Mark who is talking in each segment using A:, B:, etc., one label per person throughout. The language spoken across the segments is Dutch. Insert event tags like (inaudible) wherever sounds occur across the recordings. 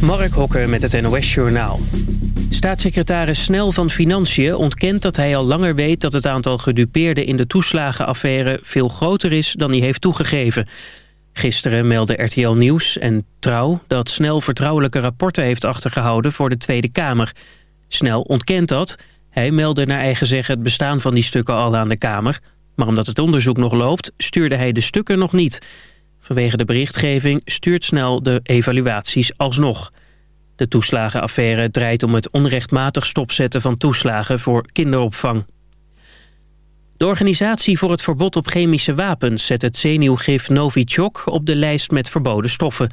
A: Mark Hokker met het NOS Journaal. Staatssecretaris Snel van Financiën ontkent dat hij al langer weet... dat het aantal gedupeerden in de toeslagenaffaire veel groter is dan hij heeft toegegeven. Gisteren meldde RTL Nieuws en Trouw dat Snel vertrouwelijke rapporten heeft achtergehouden voor de Tweede Kamer. Snel ontkent dat. Hij meldde naar eigen zeggen het bestaan van die stukken al aan de Kamer. Maar omdat het onderzoek nog loopt, stuurde hij de stukken nog niet... Vanwege de berichtgeving stuurt snel de evaluaties alsnog. De toeslagenaffaire draait om het onrechtmatig stopzetten van toeslagen voor kinderopvang. De organisatie voor het verbod op chemische wapens zet het zenuwgif Novichok op de lijst met verboden stoffen.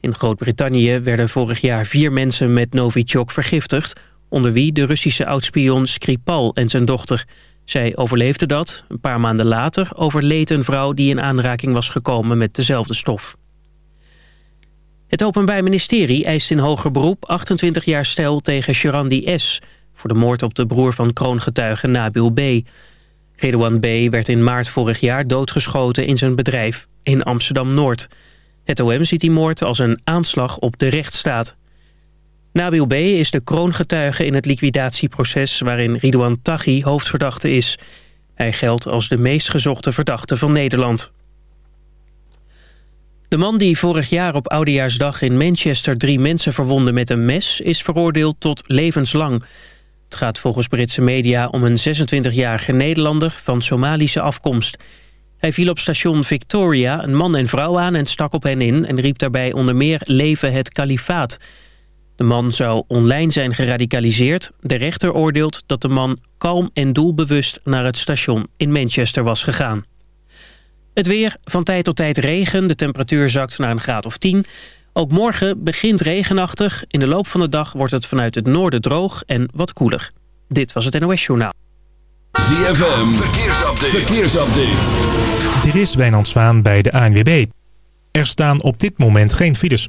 A: In Groot-Brittannië werden vorig jaar vier mensen met Novichok vergiftigd, onder wie de Russische oudspion Skripal en zijn dochter. Zij overleefde dat. Een paar maanden later overleed een vrouw die in aanraking was gekomen met dezelfde stof. Het Openbaar Ministerie eist in hoger beroep 28 jaar stel tegen Sherandi S. voor de moord op de broer van kroongetuige Nabil B. Redouan B. werd in maart vorig jaar doodgeschoten in zijn bedrijf in Amsterdam-Noord. Het OM ziet die moord als een aanslag op de rechtsstaat. Nabil B. is de kroongetuige in het liquidatieproces... waarin Ridouan Taghi hoofdverdachte is. Hij geldt als de meest gezochte verdachte van Nederland. De man die vorig jaar op Oudejaarsdag in Manchester... drie mensen verwonde met een mes... is veroordeeld tot levenslang. Het gaat volgens Britse media om een 26-jarige Nederlander... van Somalische afkomst. Hij viel op station Victoria een man en vrouw aan... en stak op hen in en riep daarbij onder meer... Leven het kalifaat... De man zou online zijn geradicaliseerd. De rechter oordeelt dat de man kalm en doelbewust naar het station in Manchester was gegaan. Het weer, van tijd tot tijd regen. De temperatuur zakt naar een graad of 10. Ook morgen begint regenachtig. In de loop van de dag wordt het vanuit het noorden droog en wat koeler. Dit was het NOS Journaal.
B: ZFM, verkeersupdate. verkeersupdate.
C: Dit is Wijnand Zwaan bij de ANWB. Er staan op dit moment geen files.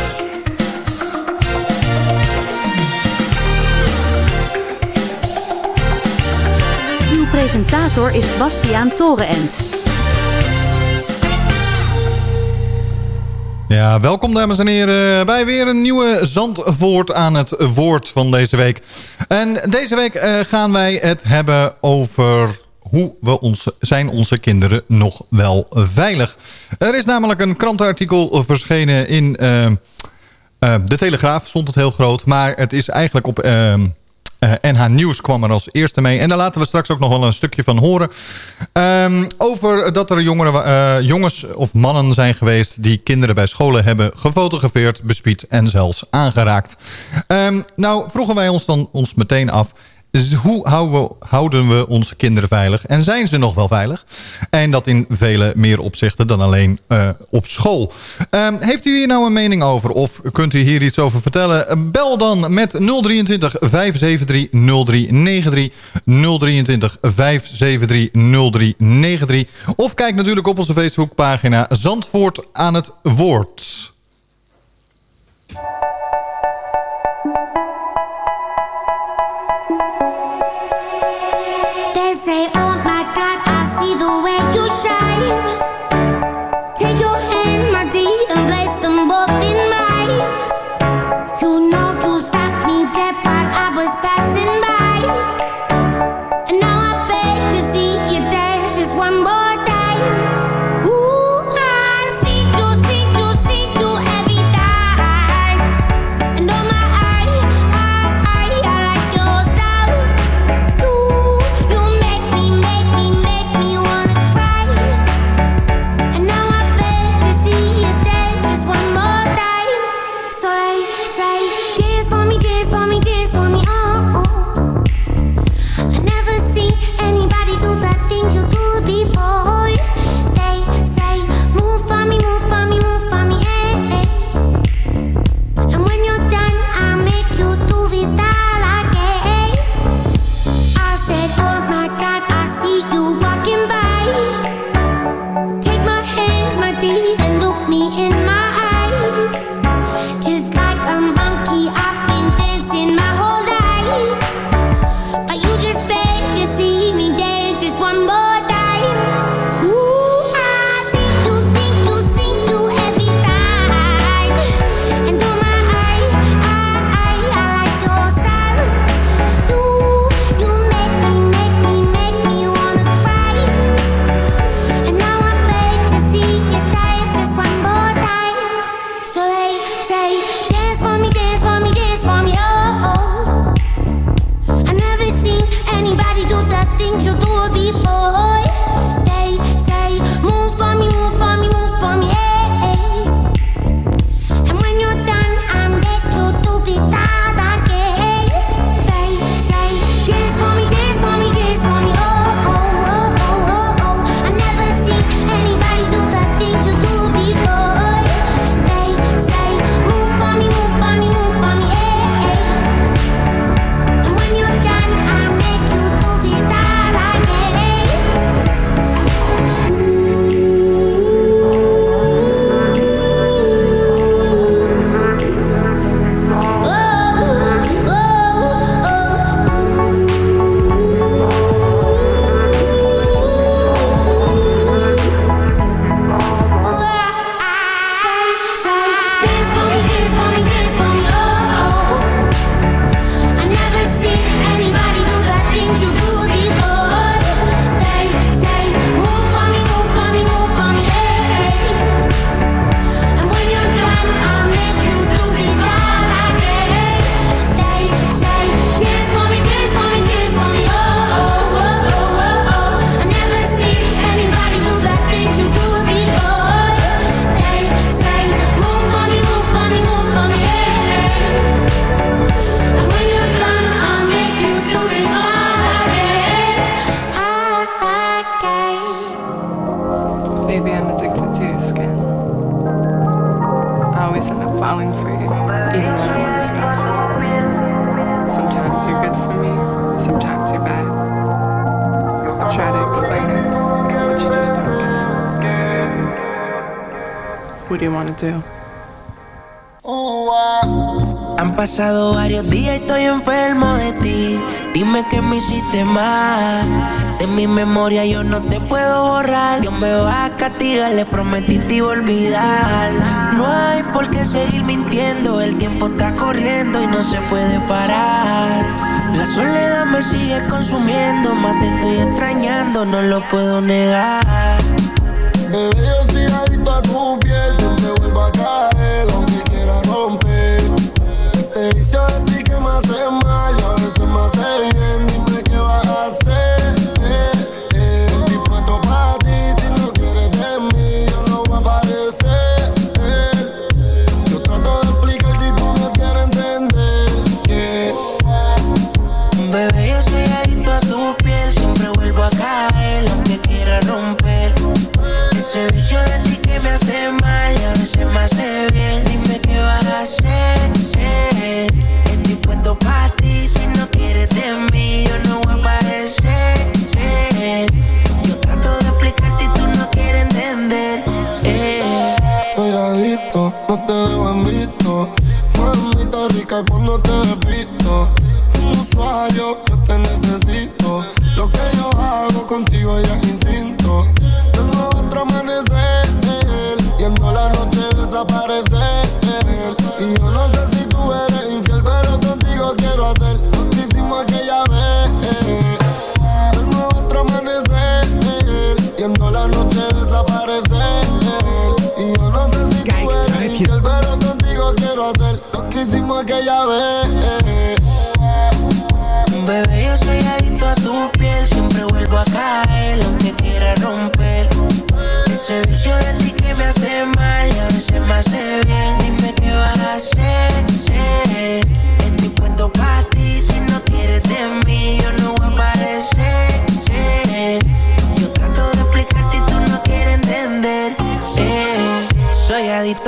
D: Presentator is Bastiaan Torenent.
E: Ja, welkom dames en heren bij weer een nieuwe Zandvoort aan het woord van deze week. En deze week uh, gaan wij het hebben over hoe we ons, zijn onze kinderen nog wel veilig. Er is namelijk een krantenartikel verschenen in uh, uh, De Telegraaf, stond het heel groot. Maar het is eigenlijk op eh, NH Nieuws kwam er als eerste mee. En daar laten we straks ook nog wel een stukje van horen. Um, over dat er jongeren, uh, jongens of mannen zijn geweest... die kinderen bij scholen hebben gefotografeerd, bespied en zelfs aangeraakt. Um, nou vroegen wij ons dan ons meteen af... Dus hoe houden we onze kinderen veilig? En zijn ze nog wel veilig? En dat in vele meer opzichten dan alleen uh, op school. Um, heeft u hier nou een mening over? Of kunt u hier iets over vertellen? Bel dan met 023 573 0393. 023 573 0393. Of kijk natuurlijk op onze Facebookpagina Zandvoort aan het woord.
F: memoria yo no te puedo borrar. Dios me va a castigar, le prometí te iba a olvidar. No hay por qué seguir mintiendo, el tiempo está corriendo y no se puede parar. La soledad me sigue consumiendo, más te estoy extrañando, no lo puedo negar.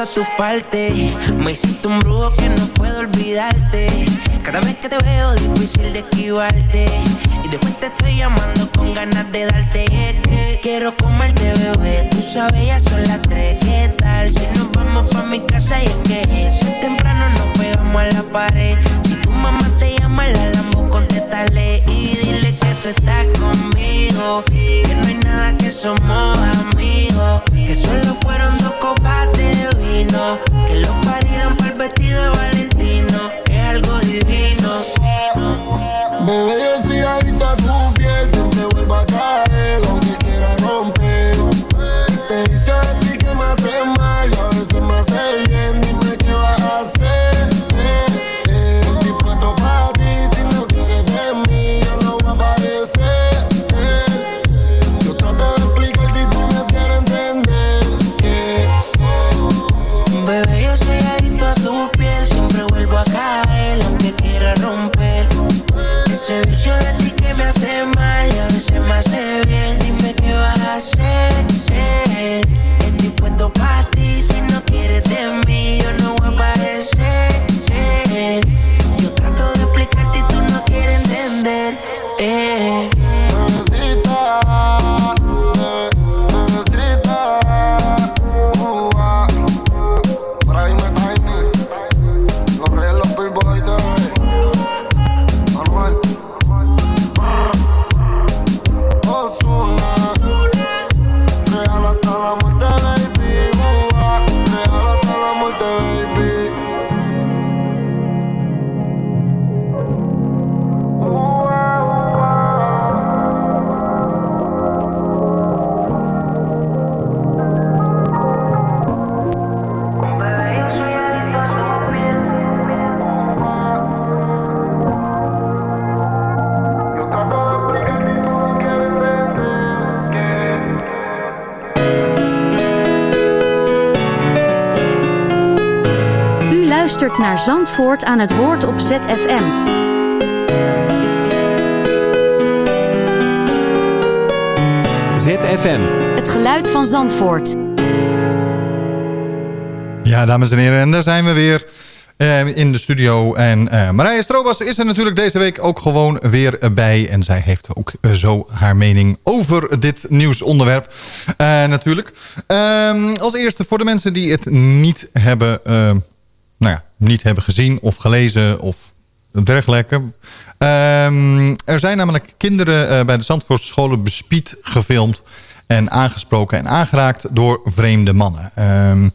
G: a tu
F: parte. Me hiciste un brujo que no puedo olvidarte. Cada vez que te veo, difícil de esquivarte. Y después te estoy llamando con ganas de darte. Es que quiero comerte, bebé. Tú sabes, ya son las tres. ¿Qué tal? Si nos vamos pa' mi casa, y es que es temprano, nos pegamos a la pared. Si tu mamá te llama, la lambo, contéstale. Y dile que tú estás conmigo. Que no hay nada que somos amigos. Que solo fueron dos copas que los parieron por el vestido de Valentino. Es algo divino.
G: Bebé, yo soy adicto a tu piel. Siempre vuelvo a caer, aunque quiera romper. Se dice a ti que
F: me hace mal y a veces me hace bien. Dime qué vas a hacer.
D: naar Zandvoort aan het woord op ZFM.
H: ZFM.
D: Het geluid van Zandvoort.
E: Ja, dames en heren, en daar zijn we weer eh, in de studio. En eh, Marije Strobas is er natuurlijk deze week ook gewoon weer bij. En zij heeft ook eh, zo haar mening over dit nieuwsonderwerp eh, natuurlijk. Ehm, als eerste voor de mensen die het niet hebben ehm, nou ja, niet hebben gezien of gelezen of dergelijke. Ehm, er zijn namelijk kinderen eh, bij de Zandvoortse scholen bespied gefilmd en aangesproken en aangeraakt door vreemde mannen. Ehm,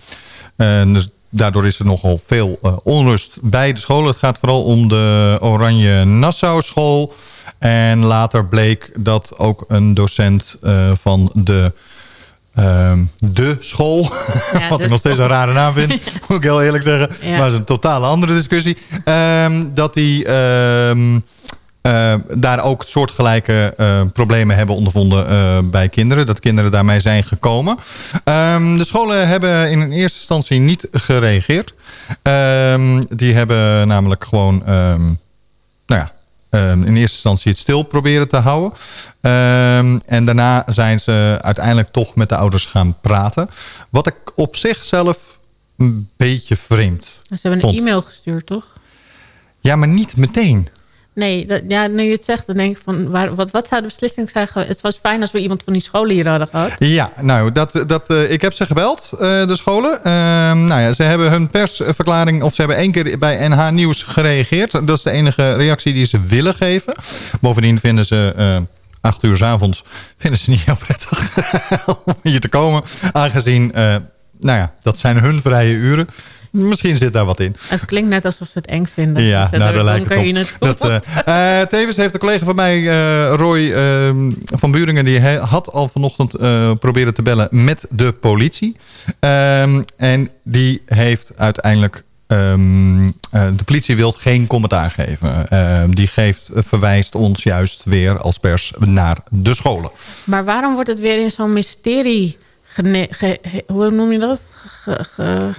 E: dus daardoor is er nogal veel eh, onrust bij de scholen. Het gaat vooral om de Oranje Nassau school. En later bleek dat ook een docent eh, van de, ehm, de school... (laughs) wat
I: de
E: ik nog steeds een rare naam vind, (laughs) moet ik heel eerlijk zeggen.
I: Ja.
E: Maar dat is een totale andere discussie. Ehm, dat die... ehm, eh, daar ook soortgelijke eh, problemen hebben ondervonden eh, bij kinderen. Dat kinderen daarmee zijn gekomen. De scholen hebben in eerste instantie niet gereageerd. Die hebben namelijk gewoon... nou ja, in eerste instantie het stil proberen te houden. Ehm, en daarna zijn ze uiteindelijk toch met de ouders gaan praten. Wat ik op zichzelf een beetje vreemd
I: Ze hebben een e-mail gestuurd, toch?
E: Ja, maar niet meteen.
I: Nee, ja, nu je het zegt, dan denk ik van... Waar, wat, wat zou de beslissing zijn geweest? Het was fijn als we iemand van die scholen hier hadden gehad.
E: Ja, nou, dat, dat, eh, ik heb ze gebeld, eh, de scholen. Ehm, nou ja, ze hebben hun persverklaring, of ze hebben één keer bij NH Nieuws gereageerd. Dat is de enige reactie die ze willen geven. Bovendien vinden ze... eh, acht uur 's avonds vinden ze niet heel prettig (laughs) om hier te komen. Aangezien, eh, nou ja, dat zijn hun vrije uren. Misschien zit daar wat in.
I: Het klinkt net alsof ze het eng vinden.
E: Ja, nou, daar lijkt het op. Dat, eh, tevens heeft een collega van mij, eh, Roy ehm, van Buringen... die had al vanochtend proberen te bellen met de politie. Ehm, en die heeft uiteindelijk... ehm, eh, de politie wil geen commentaar geven. Die geeft, verwijst ons juist weer als pers naar de scholen.
I: Maar waarom wordt het weer in zo'n mysterie... ge- hoe noem je dat? Ge-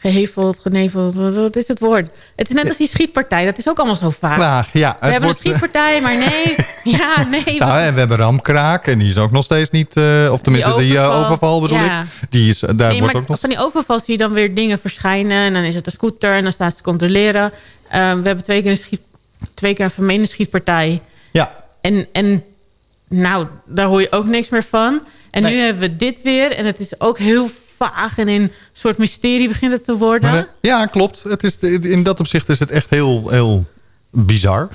I: geheveld, geneveld. Wat, wat is het woord? Het is net als die schietpartij. Dat is ook allemaal zo vaak.
E: Vaag, ja.
I: we hebben een schietpartij, maar nee. (laughs) Ja, nee.
E: Nou, en we hebben Ramkraak en die is ook nog steeds niet... eh, of tenminste, die, eh,
I: overval,
E: overval bedoel
I: ja.
E: ik. Die is, daar
I: Nee,
E: wordt ook nog...
I: van die overval zie je dan weer dingen verschijnen. En dan is het een scooter en dan staan ze te controleren. Eh, we hebben twee keer een, schiet, twee keer een vermeende schietpartij.
E: Ja.
I: En, en nou, daar hoor je ook niks meer van. En
E: Nee.
I: nu hebben we dit weer. En het is ook heel vaag en in een soort mysterie begint het te worden.
E: Eh, ja, klopt. Het is, in dat opzicht is het echt heel, heel bizar.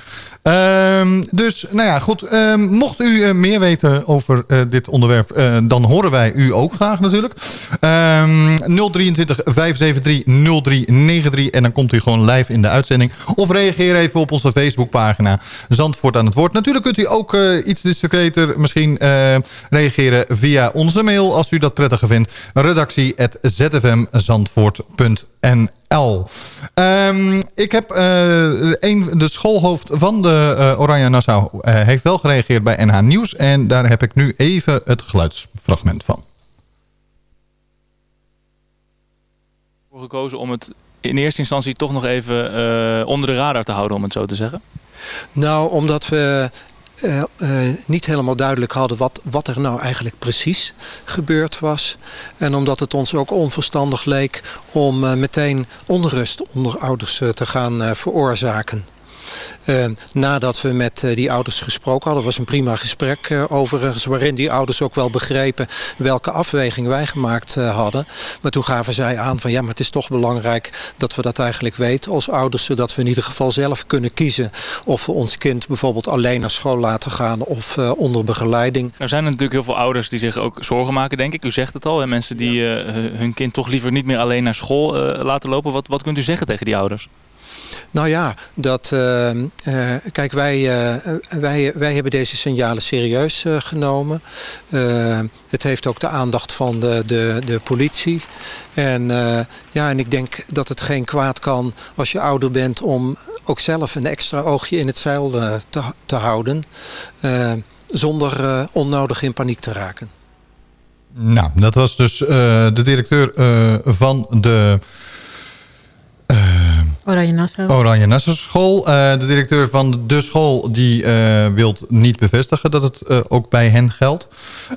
E: Ehm, dus, nou ja, goed. Ehm, mocht u eh, meer weten over eh, dit onderwerp... eh, dan horen wij u ook graag natuurlijk. Ehm 023 573 0393. En dan komt u gewoon live in de uitzending. Of reageer even op onze Facebookpagina Zandvoort aan het woord. Natuurlijk kunt u ook iets discreter misschien reageren via onze mail... als u dat prettiger vindt. Ehm, ik heb eh, een, de schoolhoofd van de eh, Oranje Nassau eh, heeft wel gereageerd bij NH Nieuws. En daar heb ik nu even het geluidsfragment van.
J: voor gekozen om het in eerste instantie toch nog even eh, onder de radar te houden, om het zo te zeggen?
K: Nou, omdat we eh, eh, niet helemaal duidelijk hadden wat, wat er nou eigenlijk precies gebeurd was. En omdat het ons ook onverstandig leek om eh, meteen onrust onder ouders te gaan veroorzaken. Eh, nadat we met eh, die ouders gesproken hadden, was een prima gesprek eh, overigens, waarin die ouders ook wel begrepen welke afweging wij gemaakt eh, hadden. Maar toen gaven zij aan van ja, maar het is toch belangrijk dat we dat eigenlijk weten als ouders, zodat we in ieder geval zelf kunnen kiezen of we ons kind bijvoorbeeld alleen naar school laten gaan of onder begeleiding.
J: Er zijn natuurlijk heel veel ouders die zich ook zorgen maken, denk ik. U zegt het al, hè? mensen die hun kind toch liever niet meer alleen naar school laten lopen. Wat, wat kunt u zeggen tegen die ouders?
K: Nou ja, dat, eh, eh, kijk, wij, eh, wij, wij hebben deze signalen serieus genomen. Het heeft ook de aandacht van de, de, de politie. En, ja, en ik denk dat het geen kwaad kan als je ouder bent om ook zelf een extra oogje in het zeil te, te houden. zonder onnodig in paniek te raken.
E: Nou, dat was dus de directeur van de
I: Oranje Nassau.
E: Oranje Nassau School. Eh, de directeur van de school die eh wil niet bevestigen dat het eh, ook bij hen geldt.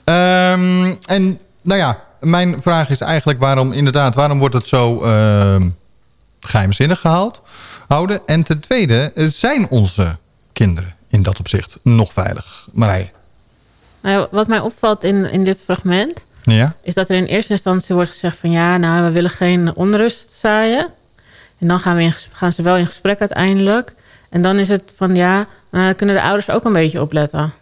E: Ehm, en nou ja, mijn vraag is eigenlijk waarom, inderdaad, waarom wordt het zo uh, geheimzinnig gehouden? Houden? En ten tweede, zijn onze kinderen in dat opzicht nog veilig? Marij?
I: Nou, wat mij opvalt in, in dit fragment...
E: Ja?
I: is dat er in eerste instantie wordt gezegd van... ja, nou, we willen geen onrust zaaien. En dan gaan, we in, gaan ze wel in gesprek uiteindelijk. En dan is het van ja, dan kunnen de ouders ook een beetje opletten.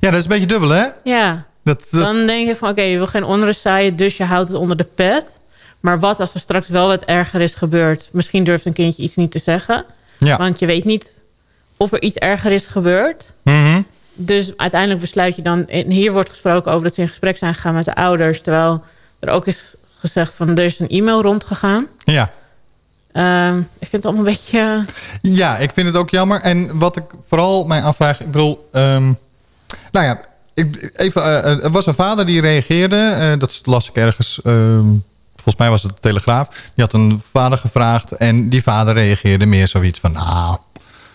E: Ja, dat is een beetje dubbel, hè?
I: Ja.
E: Dat,
I: Dan denk je van oké, je wil geen onrust zaaien, dus je houdt het onder de pet. Maar wat als er straks wel wat erger is gebeurd? Misschien durft een kindje iets niet te zeggen.
E: Ja.
I: Want je weet niet of er iets erger is gebeurd.
E: Mhm.
I: Dus uiteindelijk besluit je dan... En hier wordt gesproken over dat ze in gesprek zijn gegaan met de ouders. Terwijl er ook is gezegd van er is een e-mail rondgegaan.
E: Ja.
I: Ehm, ik vind het allemaal een beetje...
E: Ja, ik vind het ook jammer. En wat ik vooral mij afvraag... Ik bedoel... ehm, nou ja, ik, even, eh, er was een vader die reageerde. eh, dat las ik ergens... ehm, volgens mij was het de Telegraaf. Die had een vader gevraagd. En die vader reageerde meer zoiets van... Nou,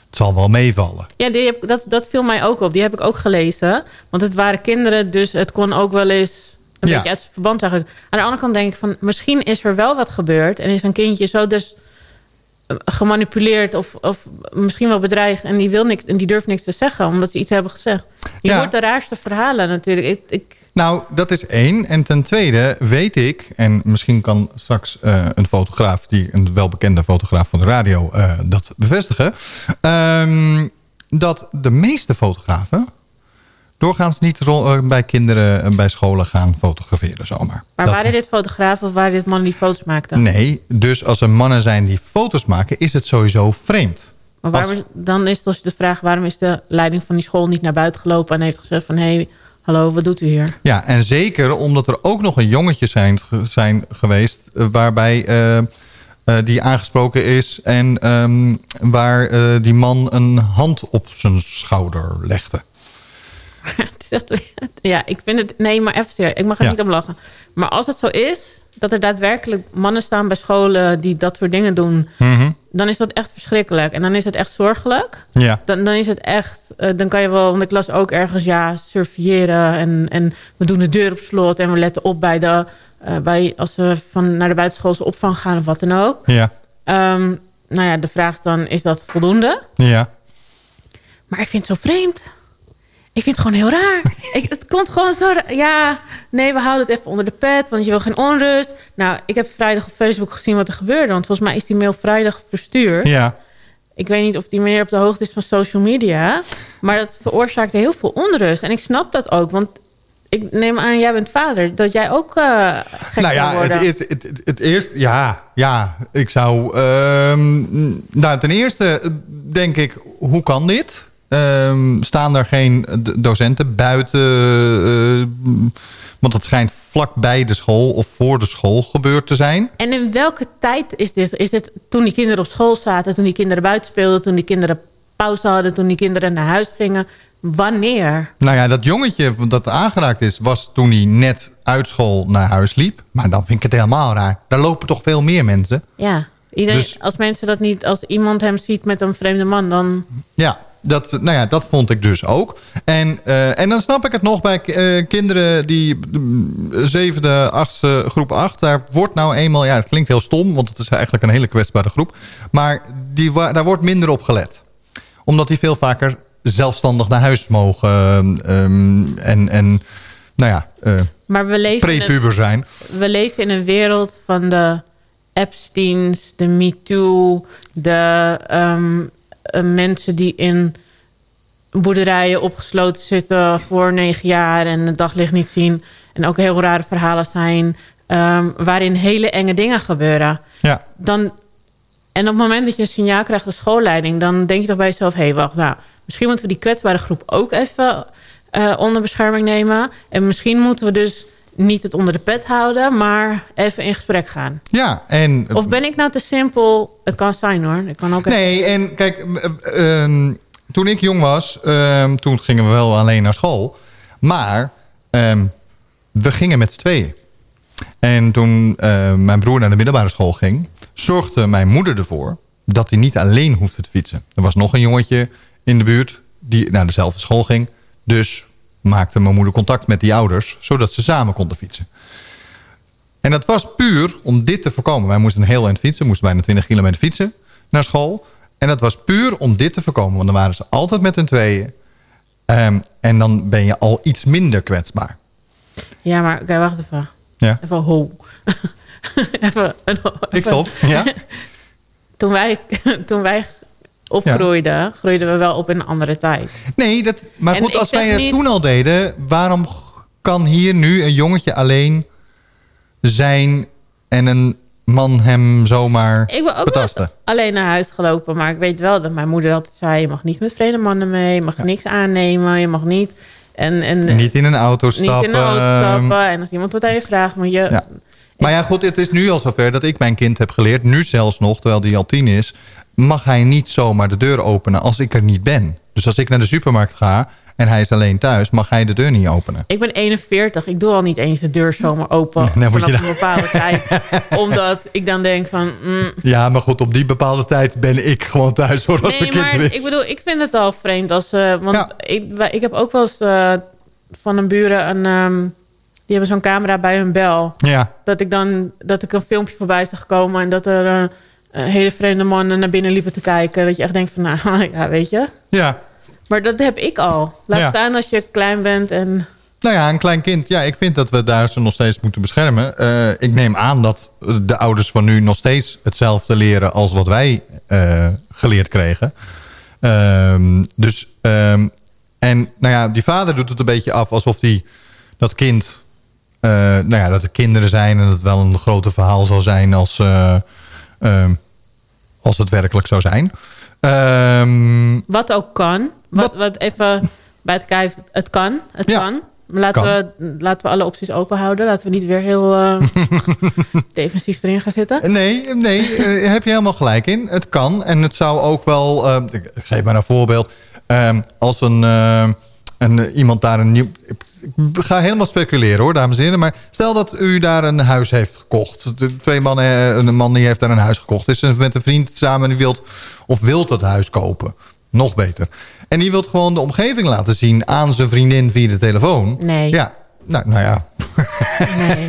E: het zal wel meevallen.
I: Ja, die heb, dat, dat viel mij ook op. Die heb ik ook gelezen. Want het waren kinderen, dus het kon ook wel eens een
E: Ja.
I: beetje uit verband eigenlijk. Aan de andere kant denk ik van, misschien is er wel wat gebeurd. En is een kindje zo dus eh, gemanipuleerd of, of misschien wel bedreigd. En die, wil niks, en die durft niks te zeggen, omdat ze iets hebben gezegd. Je
E: Ja.
I: hoort de raarste verhalen natuurlijk. Ik, ik,
E: Nou, dat is één. En ten tweede weet ik, en misschien kan straks eh, een fotograaf... die een welbekende fotograaf van de radio eh, dat bevestigen... ehm, dat de meeste fotografen doorgaans niet eh, bij kinderen en bij scholen gaan fotograferen zomaar.
I: maar
E: Dat-
I: waren dit fotografen of waren dit mannen die foto's maakten?
E: Nee, dus als er mannen zijn die foto's maken, is het sowieso vreemd.
I: Maar waarom, is- dan is dus de vraag, waarom is de leiding van die school niet naar buiten gelopen... en heeft gezegd van, hé, hey, hallo, wat doet u hier?
E: Ja, en zeker omdat er ook nog een jongetje zijn, zijn geweest... eh, waarbij eh, eh, die aangesproken is... en ehm, waar eh, die man een hand op zijn schouder legde. (laughs)
I: Het is echt, ja, ik vind het... Nee, maar even serieus. Ik mag er
E: Ja.
I: niet om lachen. Maar als het zo is, dat er daadwerkelijk mannen staan bij scholen... die dat soort dingen doen...
E: Mhm.
I: dan is dat echt verschrikkelijk. En dan is het echt zorgelijk.
E: Ja.
I: Dan, dan is het echt... eh, dan kan je wel... Want ik las ook ergens, ja, surveilleren... en, en we doen de deur op slot... en we letten op bij de... eh, bij, als we van naar de buitenschoolse opvang gaan of wat dan ook.
E: Ja,
I: Ehm, nou ja, de vraag dan, is dat voldoende?
E: ja.
I: Maar ik vind het zo vreemd. Ik vind het gewoon heel raar. ik, het komt gewoon zo... Ja, nee, we houden het even onder de pet, want je wil geen onrust. Nou, ik heb vrijdag op Facebook gezien wat er gebeurde. Want volgens mij is die mail vrijdag verstuurd.
E: Ja.
I: Ik weet niet of die meneer op de hoogte is van social media. Maar dat veroorzaakte heel veel onrust. En ik snap dat ook, want ik neem aan, jij bent vader. Dat jij ook eh gek
E: nou ja,
I: worden.
E: het, is, het, het, het eerste, ja, ja, ik zou, ehm, nou ten eerste denk ik, hoe kan dit? Ehm, staan er geen docenten buiten, eh, want het schijnt vlak bij de school of voor de school gebeurd te zijn.
I: En in welke tijd is dit? Is dit toen die kinderen op school zaten, toen die kinderen buiten speelden, toen die kinderen pauze hadden, toen die kinderen naar huis gingen? Wanneer?
E: Nou ja, dat jongetje dat aangeraakt is, was toen hij net uit school naar huis liep. Maar dan vind ik het helemaal raar. Daar lopen toch veel meer mensen.
I: Ja, iedereen,
E: Dus-
I: als mensen dat niet, als iemand hem ziet met een vreemde man, dan.
E: Ja, dat, nou ja, dat vond ik dus ook. En, eh, en dan snap ik het nog bij eh, kinderen die mm, zevende, achtste, groep acht. Daar wordt nou eenmaal, ja, het klinkt heel stom, want het is eigenlijk een hele kwetsbare groep. Maar die, daar wordt minder op gelet. Omdat die veel vaker zelfstandig naar huis mogen. ehm, en, en, nou ja, eh,
I: Maar we leven,
E: prepuber
I: een,
E: zijn.
I: we leven in een wereld van de Epsteins, de MeToo, de ehm, eh, mensen die in boerderijen opgesloten zitten voor negen jaar en het daglicht niet zien. En ook heel rare verhalen zijn, ehm, waarin hele enge dingen gebeuren.
E: Ja.
I: Dan, en op het moment dat je een signaal krijgt de schoolleiding... dan denk je toch bij jezelf... hé, hey, wacht, nou, misschien moeten we die kwetsbare groep ook even eh, onder bescherming nemen. En misschien moeten we dus niet het onder de pet houden... maar even in gesprek gaan.
E: Ja, en...
I: Of ben ik nou te simpel? Het kan zijn hoor. Ik kan ook even-
E: Nee, en kijk, eh, ehm, toen ik jong was, ehm, toen gingen we wel alleen naar school. Maar ehm, we gingen met z'n tweeën. En toen eh, mijn broer naar de middelbare school ging... zorgde mijn moeder ervoor dat hij niet alleen hoefde te fietsen. Er was nog een jongetje in de buurt die naar dezelfde school ging. Dus maakte mijn moeder contact met die ouders... zodat ze samen konden fietsen. En dat was puur om dit te voorkomen. Wij moesten een heel eind fietsen. moesten bijna 20 kilometer fietsen naar school. En dat was puur om dit te voorkomen. Want dan waren ze altijd met hun tweeën. Ehm, en dan ben je al iets minder kwetsbaar.
I: Ja, maar oké, wacht even.
E: Ja.
I: Even ho. (laughs) even, een-
E: Ik stop, ja. (laughs)
I: Toen wij, toen wij opgroeiden, groeiden we wel op in een andere tijd.
E: Nee, dat, maar
I: En
E: goed, als wij het
I: niet-
E: toen al deden... waarom kan hier nu een jongetje alleen zijn... en een man hem zomaar
I: Ik ben ook wel alleen naar huis gelopen. Maar ik weet wel dat mijn moeder altijd zei... je mag niet met vreemde mannen mee. Je mag niks aannemen. Je mag niet... En, en,
E: Niet in een auto
I: niet
E: stappen.
I: in de auto
E: ehm,
I: stappen. En als iemand wat aan je vraagt, moet je...
E: Ja. Maar ja, goed, het is nu al zover dat ik mijn kind heb geleerd... nu zelfs nog, terwijl die al tien is... mag hij niet zomaar de deur openen als ik er niet ben. Dus als ik naar de supermarkt ga en hij is alleen thuis... mag hij de deur niet openen.
I: Ik ben 41. Ik doe al niet eens de deur zomaar open
E: Nee, dan
I: vanaf
E: je
I: een bepaalde tijd. (laughs) Omdat ik dan denk van... mm,
E: Ja, maar goed, op die bepaalde tijd ben ik gewoon thuis... hoor, als
I: nee,
E: mijn
I: maar
E: is.
I: ik bedoel, ik vind het al vreemd. Als, eh, want ik, ik heb ook wel eens eh, van een buren een... ehm, die hebben zo'n camera bij hun bel.
E: Ja.
I: Dat ik dan dat ik een filmpje voorbij zag komen... en dat er eh, hele vreemde mannen naar binnen liepen te kijken. Dat je echt denkt van, nou (laughs) ja, weet je.
E: Ja.
I: Maar dat heb ik al. Laat
E: Ja.
I: staan als je klein bent en...
E: Nou ja, een klein kind. Ja, ik vind dat we daar ze nog steeds moeten beschermen. Eh, ik neem aan dat de ouders van nu nog steeds hetzelfde leren... als wat wij eh, geleerd kregen. Ehm, dus, ehm, en nou ja, die vader doet het een beetje af alsof hij dat kind... eh, nou ja, dat er kinderen zijn en dat het wel een groter verhaal zal zijn... als, eh, als het werkelijk zou zijn. Ehm,
I: Wat ook kan. Wat, wat even bij het kijken, het kan. Het kan. Laten,
E: Kan.
I: We, laten we alle opties open houden. Laten we niet weer heel eh, (laughs) defensief erin gaan zitten.
E: Nee, nee eh, heb je helemaal gelijk in. Het kan. En het zou ook wel... eh, ik geef maar een voorbeeld. Ehm, als een, een, iemand daar een nieuw... Ik ga helemaal speculeren hoor, dames en heren. Maar stel dat u daar een huis heeft gekocht. De twee mannen, eh, een man die heeft daar een huis gekocht. Is met een vriend samen en die wilt, of wilt dat huis kopen. Nog beter. En die wilt gewoon de omgeving laten zien aan zijn vriendin via de telefoon.
I: Nee.
E: Ja, nou, nou ja.
I: Nee.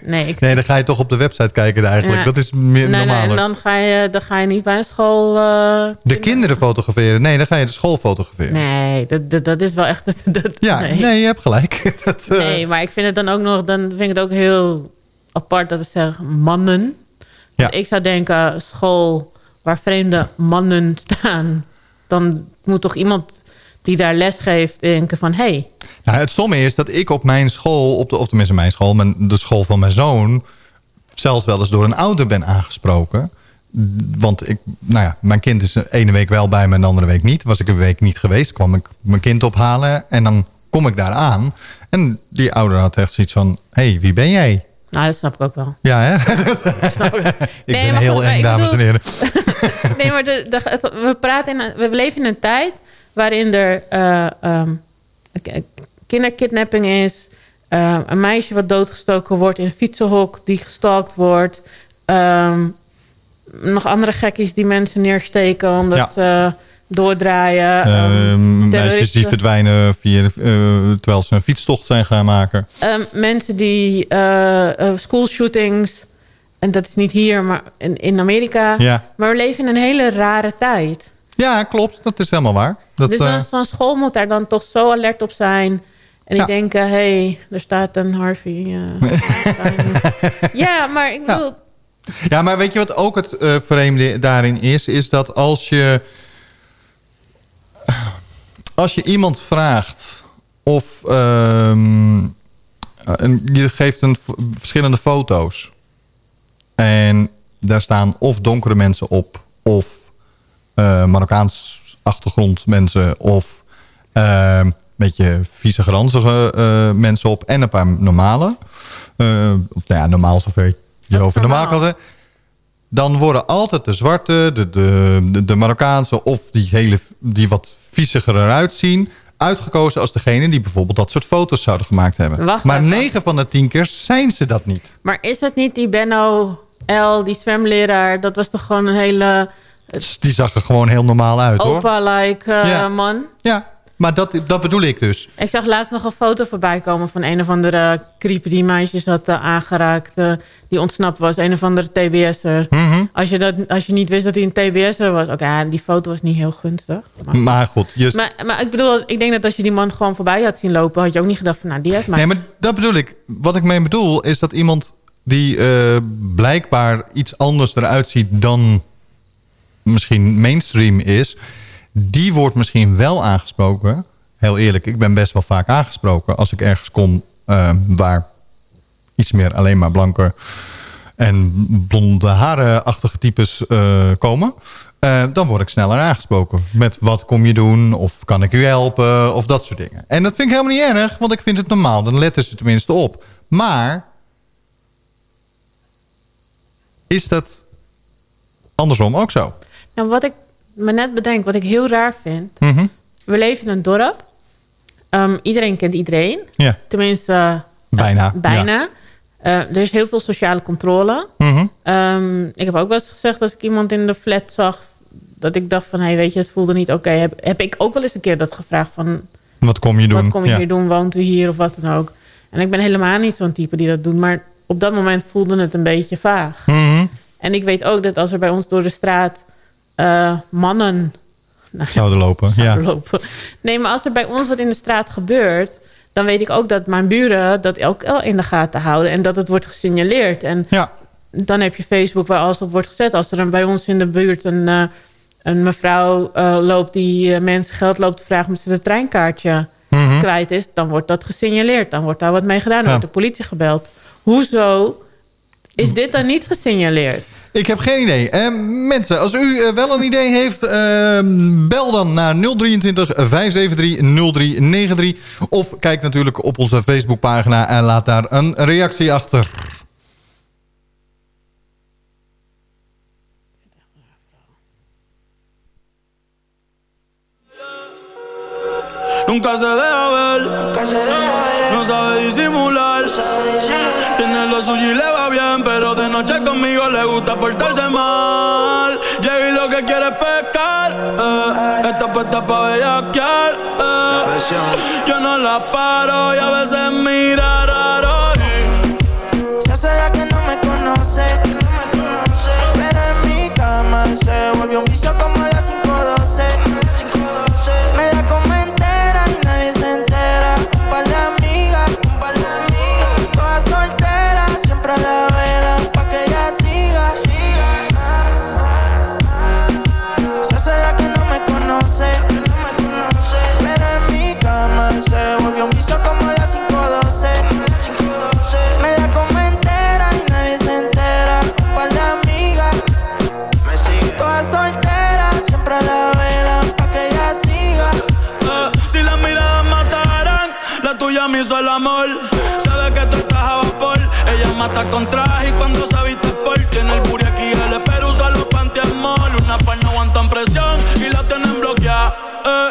I: Nee, ik, (laughs)
E: Nee, dan ga je toch op de website kijken eigenlijk.
I: Ja.
E: Dat is meer
I: nee, nee,
E: normaal.
I: en dan ga, je, dan ga je niet bij een school... eh,
E: De kinderen fotograferen. Nee, dan ga je de school fotograferen.
I: nee, dat, dat, dat is wel echt... (laughs) Dat,
E: Ja,
I: nee.
E: nee. je hebt gelijk. (laughs) Dat, eh,
I: Nee, maar ik vind het dan ook nog... Dan vind ik het ook heel apart dat het zeggen mannen.
E: Ja.
I: Ik zou denken, school waar vreemde mannen staan... dan moet toch iemand die daar les geeft denken van... hé, hey,
E: Nou, het stomme is dat ik op mijn school, op de, of tenminste mijn school... Mijn, de school van mijn zoon... zelfs wel eens door een ouder ben aangesproken. Want ik, nou ja, mijn kind is de ene week wel bij me en de andere week niet. Was ik een week niet geweest, kwam ik mijn kind ophalen... en dan kom ik daar aan. En die ouder had echt zoiets van... hé, hey, wie ben jij?
I: nou dat snap ik ook wel.
E: Ja, hè? (laughs) (laughs) ik
I: Nee,
E: ben heel eng, dames en heren. (laughs)
I: Nee, maar de, de- het- we, praten in, we leven in een tijd waarin er k- kinderkidnapping is. eh, een meisje wat doodgestoken wordt in een fietsenhok die gestalkt wordt. ehm, nog andere gekkies die mensen neersteken omdat
E: Ja.
I: ze doordraaien. Ehm,
E: meisjes die verdwijnen via, eh, terwijl ze een fietstocht zijn gaan maken.
I: Ehm, mensen die schoolshootings... en dat is niet hier, maar in, in Amerika.
E: Ja.
I: Maar we leven in een hele rare tijd.
E: Ja, klopt. Dat is helemaal waar. Dat,
I: dus dan, zo'n school moet daar dan toch zo alert op zijn. En
E: Ja.
I: die denken, hé, hey, er staat een Harvey. eh, (laughs) ja, maar ik bedoel...
E: Ja, maar weet je wat ook het eh, vreemde daarin is? Is dat als je... Als je iemand vraagt of... ehm, je geeft een, verschillende foto's. En daar staan of donkere mensen op... of eh Marokkaans achtergrond mensen... of ehm, beetje vieze granzige eh, mensen op... en een paar normale. Eh, of nou ja, normaal zover je over normaal kan zeggen. Dan worden altijd de zwarte, de, de, de, Marokkaanse... of die, hele, die wat vieziger eruit zien... uitgekozen als degene die bijvoorbeeld dat soort foto's zouden gemaakt hebben.
I: Wacht
E: maar
I: even.
E: 9 van de 10 keer zijn ze dat niet.
I: Maar is het niet die Benno L, die zwemleraar... dat was toch gewoon een hele
E: Die zag er gewoon heel normaal uit, hoor.
I: opa-like eh,
E: Ja.
I: man?
E: Ja, Maar dat, dat bedoel ik dus.
I: Ik zag laatst nog een foto voorbij komen van een of andere creeper die meisjes had eh, aangeraakt. eh, die ontsnapt was. Een of andere TBS'er.
E: Mhm.
I: als, je dat, als je niet wist dat hij een TBS'er was. Oké, ja, die foto was niet heel gunstig. Maar,
E: Maar goed,
I: maar, maar ik bedoel, ik denk dat als je die man gewoon voorbij had zien lopen... had je ook niet gedacht van, nou, die heeft mij...
E: Nee, maar dat bedoel ik. Wat ik mee bedoel is dat iemand die eh, blijkbaar iets anders eruit ziet dan misschien mainstream is, die wordt misschien wel aangesproken. Heel eerlijk, ik ben best wel vaak aangesproken als ik ergens kom eh, waar iets meer alleen maar blanker en blonde harenachtige types eh, komen. eh, dan word ik sneller aangesproken. Met wat kom je doen? Of kan ik u helpen? Of dat soort dingen. En dat vind ik helemaal niet erg, want ik vind het normaal. Dan letten ze tenminste op. Maar is dat andersom ook zo?
I: Nou, wat ik me net bedenk, wat ik heel raar vind...
E: Mhm.
I: We leven in een dorp. Ehm, iedereen kent iedereen.
E: Ja.
I: Tenminste, eh,
E: Bijna,
I: bijna. Eh, er is heel veel sociale controle.
E: Mhm.
I: Ehm, ik heb ook wel eens gezegd als ik iemand in de flat zag... dat ik dacht van, hey, weet je, het voelde niet oké. Heb, heb ik ook wel eens een keer dat gevraagd van...
E: Wat kom je doen?
I: Wat kom je
E: Ja.
I: hier doen? Woont u hier of wat dan ook? En ik ben helemaal niet zo'n type die dat doet. Maar op dat moment voelde het een beetje vaag.
E: Mhm.
I: En ik weet ook dat als er bij ons door de straat eh, mannen... Nou,
E: Zouden (laughs) lopen.
I: zouden
E: ja.
I: lopen. Nee, maar als er bij ons wat in de straat gebeurt... dan weet ik ook dat mijn buren dat ook wel in de gaten houden. En dat het wordt gesignaleerd. En
E: Ja.
I: dan heb je Facebook waar alles op wordt gezet. Als er een, bij ons in de buurt een, eh, een mevrouw eh, loopt... die mensen geld loopt te vragen... omdat ze het treinkaartje
E: Mhm.
I: kwijt is... dan wordt dat gesignaleerd. Dan wordt daar wat mee gedaan. Dan
E: Ja.
I: wordt de politie gebeld. Hoezo is dit dan niet gesignaleerd?
E: Ik heb geen idee. Eh, mensen, als u eh, wel een idee heeft... eh, bel dan naar 023 573 0393. Of kijk natuurlijk op onze Facebookpagina... en laat daar een reactie achter.
L: Nunca se deja ver, no sabe disimular. Lo suyo y le va bien, pero de noche conmigo le gusta portarse mal. Llega y lo que quiere es pescar, eh. está puesta pa' bellaquear. eh. Yo no la paro y a veces mira tuya me amor. Sabe que tú estás a vapor. Ella mata con traje y cuando se viste por tiene el booty aquí el espero usa los pantiamol. Una par no aguantan presión y la tienen bloqueada. Eh,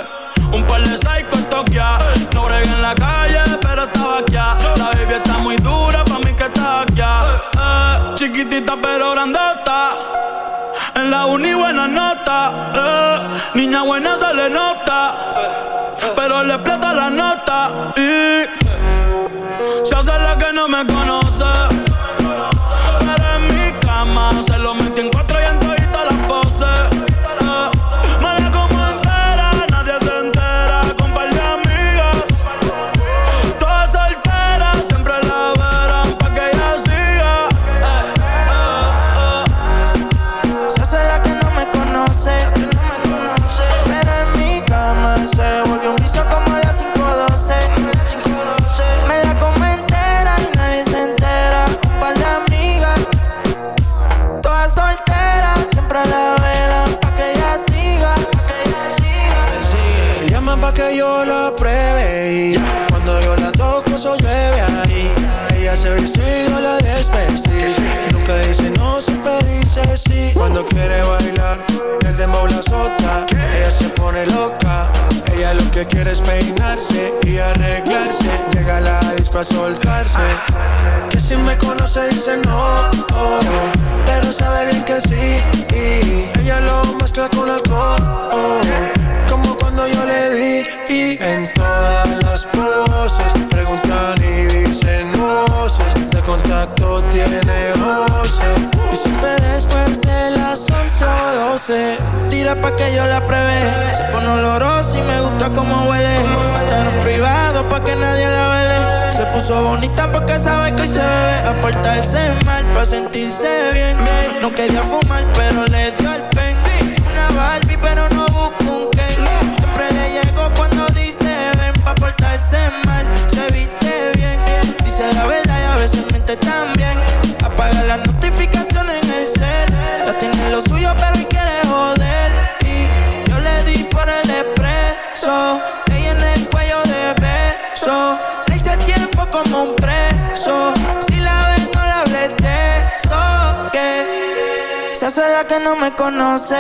L: un par de psychos toquea. No bregué en la calle, pero estaba aquí. La baby está muy dura, pa' mí que está aquí. Eh, chiquitita pero grandota. En la uni buena nota, eh. niña buena se le nota. Le explota la nota y se hace la que no me conoce. Pero en mi cama se lo metí en
F: No
M: quería fumar, pero Hace la que no me conoce.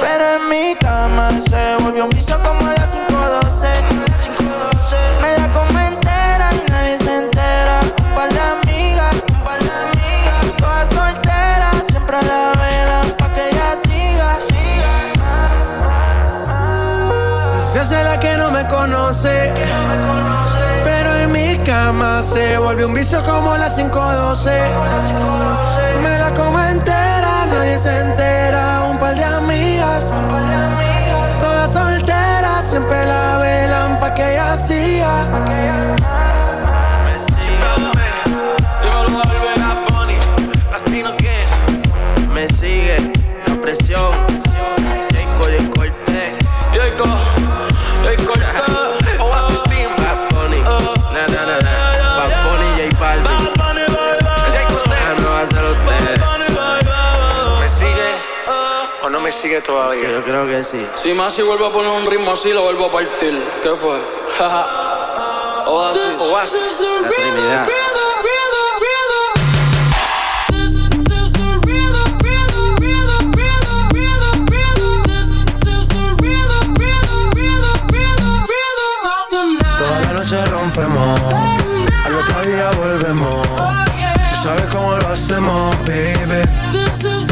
M: Pero en mi cama se volvió un vicio como a las 5.12. Me la como entera y nadie se entera. Un par de amigas, todas solteras, siempre a la vela pa' que ella siga. Se hace la que no me conoce. Pero en mi cama se volvió un vicio como las 5.12. Me la como nadie se entera. Un par de amigas, todas solteras, siempre la velan pa' que ella siga.
N: Me sigue, la presión.
M: Me sigue todavía?
N: Yo creo que sí.
O: Si Masi vuelve a poner un ritmo así, lo vuelvo a partir. ¿Qué fue? (laughs) Oasis.
M: Oasis.
N: La Trinidad.
M: Toda la noche rompemos, al otro día volvemos. Tú sabes cómo lo hacemos, baby.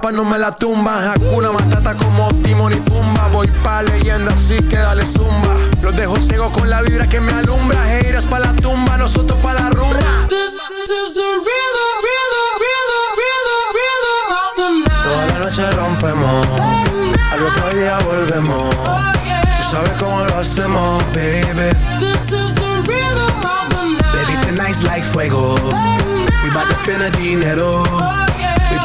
M: paz no me la tumba. Hakuna Matata como Timon y Pumba. Voy pa' leyenda así que dale zumba. Los dejo ciego con la vibra que me alumbra. Haters pa' la tumba, nosotros pa' la rumba. Toda la noche rompemos, al otro día volvemos. Tú sabes cómo lo hacemos, baby.
P: Baby, tonight's like fuego. We bout to spend a dinero. We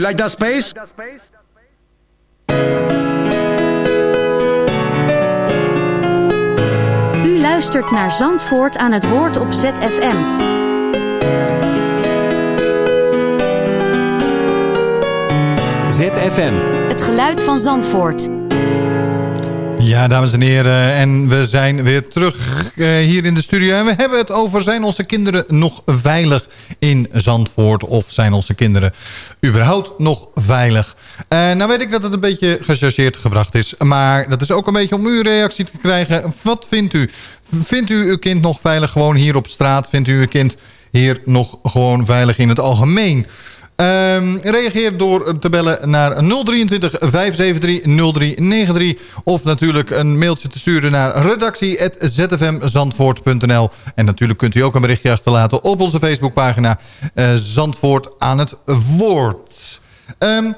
Q: You like that space?
D: U luistert naar Zandvoort aan het woord op ZFM.
H: ZFM.
D: Het geluid van Zandvoort.
E: Ja, dames en heren, en we zijn weer terug hier in de studio. En we hebben het over, zijn onze kinderen nog veilig in Zandvoort? Of zijn onze kinderen überhaupt nog veilig? Uh, nou weet ik dat het een beetje gechargeerd gebracht is. Maar dat is ook een beetje om uw reactie te krijgen. Wat vindt u? Vindt u uw kind nog veilig gewoon hier op straat? Vindt u uw kind hier nog gewoon veilig in het algemeen? Um, reageer door te bellen naar 023 573 0393. Of natuurlijk een mailtje te sturen naar redactie.zfmzandvoort.nl. En natuurlijk kunt u ook een berichtje achterlaten op onze Facebookpagina uh, Zandvoort aan het woord. Um,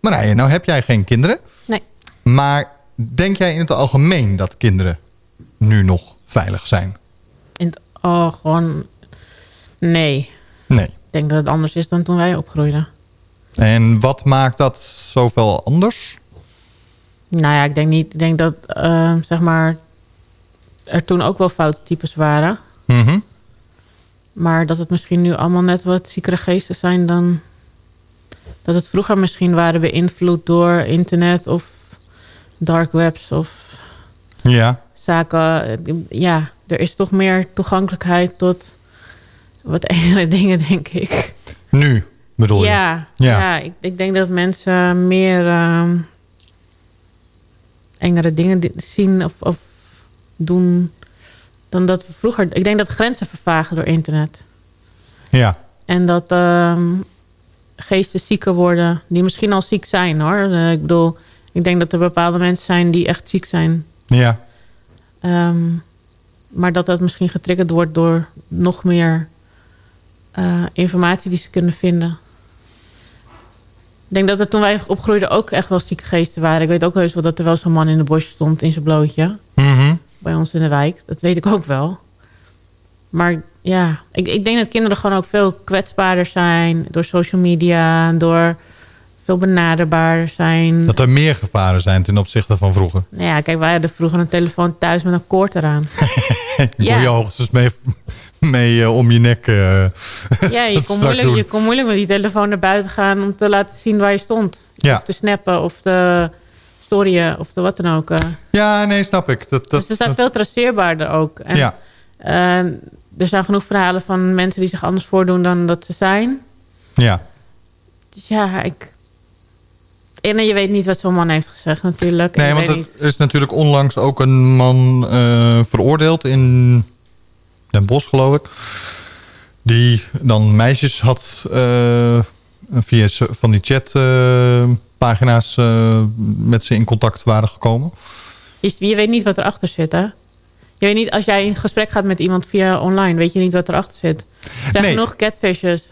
E: Marije, nou heb jij geen kinderen.
I: Nee.
E: Maar denk jij in het algemeen dat kinderen nu nog veilig zijn?
I: In het, oh, gewoon... Nee.
E: Nee.
I: Ik denk dat het anders is dan toen wij opgroeiden.
E: En wat maakt dat zoveel anders?
I: Nou ja, ik denk niet. Ik denk dat uh, zeg maar er toen ook wel foute types waren.
E: Mm -hmm.
I: Maar dat het misschien nu allemaal net wat ziekere geesten zijn dan dat het vroeger misschien waren beïnvloed door internet of dark webs of
E: ja.
I: zaken. Ja, er is toch meer toegankelijkheid tot wat engere (laughs) dingen, denk ik.
E: Nu, bedoel
I: ja,
E: je?
I: Ja, ja ik, ik, denk dat mensen meer uh, engere dingen zien of, of, doen dan dat we vroeger... Ik denk dat grenzen vervagen door internet.
E: Ja.
I: En dat uh, geesten zieker worden, die misschien al ziek zijn, hoor. Uh, ik bedoel, ik denk dat er bepaalde mensen zijn die echt ziek zijn.
E: Ja.
I: Um, maar dat dat misschien getriggerd wordt door nog meer uh, informatie die ze kunnen vinden. Ik denk dat er toen wij opgroeiden ook echt wel zieke geesten waren. Ik weet ook heus wel dat er wel zo'n man in de bos stond in zijn blootje.
E: Mm -hmm.
I: Bij ons in de wijk. Dat weet ik ook wel. Maar ja, ik, ik denk dat kinderen gewoon ook veel kwetsbaarder zijn. Door social media. Door veel benaderbaarder zijn.
E: Dat er meer gevaren zijn ten opzichte van vroeger.
I: Nou ja, kijk, wij hadden vroeger een telefoon thuis met een koord eraan. (laughs)
E: ja. je hoogstens mee, mee uh, om je nek. Uh,
I: ja, je (laughs) kon, moeilijk, je kon moeilijk met die telefoon naar buiten gaan om te laten zien waar je stond.
E: Ja.
I: Of te snappen of te storyen of te wat dan ook. Uh.
E: Ja, nee, snap ik. Dat, dat,
I: dus ze zijn dat... veel traceerbaarder ook. En,
E: ja.
I: er zijn genoeg verhalen van mensen die zich anders voordoen dan dat ze zijn.
E: Ja.
I: Dus ja, ik... En je weet niet wat zo'n man heeft gezegd natuurlijk.
E: Nee, want
I: het
E: is natuurlijk onlangs ook een man uh, veroordeeld in Den Bosch, geloof ik. Die dan meisjes had uh, via van die chatpagina's uh, met ze in contact waren gekomen.
I: Je, je weet niet wat erachter zit, hè? Je weet niet, als jij in gesprek gaat met iemand via online, weet je niet wat erachter zit. Er zijn
E: nee.
I: genoeg catfishes.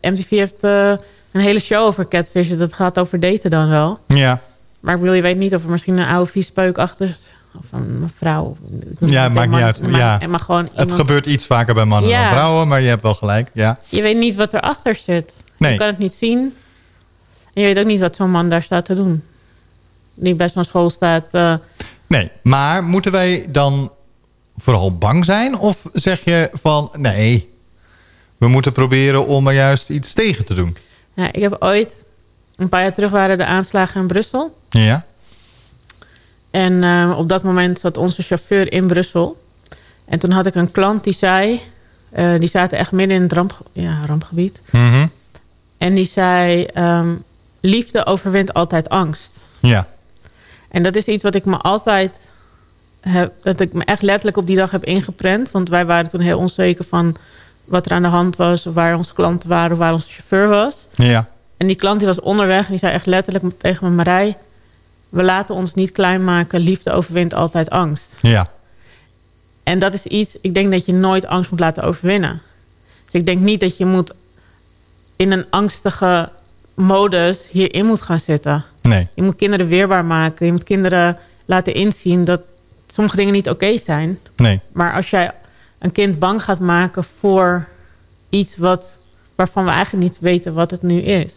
I: MTV heeft uh, een hele show over catfishes. Dat gaat over daten dan wel.
E: Ja.
I: Maar ik bedoel, je weet niet of er misschien een oude viespeuk achter Of een vrouw.
E: Ja, maakt niet uit.
I: Maar,
E: ja.
I: maar gewoon iemand...
E: Het gebeurt iets vaker bij mannen
I: ja.
E: dan vrouwen, maar je hebt wel gelijk. Ja.
I: Je weet niet wat erachter zit.
E: Nee.
I: Je kan het niet zien. En je weet ook niet wat zo'n man daar staat te doen. Die bij zo'n school staat. Uh...
E: Nee, maar moeten wij dan vooral bang zijn? Of zeg je van nee, we moeten proberen om er juist iets tegen te doen?
I: Ja, ik heb ooit, een paar jaar terug waren de aanslagen in Brussel.
E: Ja.
I: En uh, op dat moment zat onze chauffeur in Brussel. En toen had ik een klant die zei... Uh, die zaten echt midden in het ramp, ja, rampgebied.
E: Mm -hmm.
I: En die zei... Um, liefde overwint altijd angst.
E: Ja.
I: En dat is iets wat ik me altijd... Heb, dat ik me echt letterlijk op die dag heb ingeprent. Want wij waren toen heel onzeker van... wat er aan de hand was... of waar onze klanten waren... of waar onze chauffeur was.
E: Ja.
I: En die klant die was onderweg... en die zei echt letterlijk tegen me... Marij, we laten ons niet klein maken. Liefde overwint altijd angst.
E: Ja.
I: En dat is iets, ik denk dat je nooit angst moet laten overwinnen. Dus ik denk niet dat je moet in een angstige modus hierin moet gaan zitten.
E: Nee.
I: Je moet kinderen weerbaar maken. Je moet kinderen laten inzien dat sommige dingen niet oké okay zijn.
E: Nee.
I: Maar als jij een kind bang gaat maken voor iets wat waarvan we eigenlijk niet weten wat het nu is.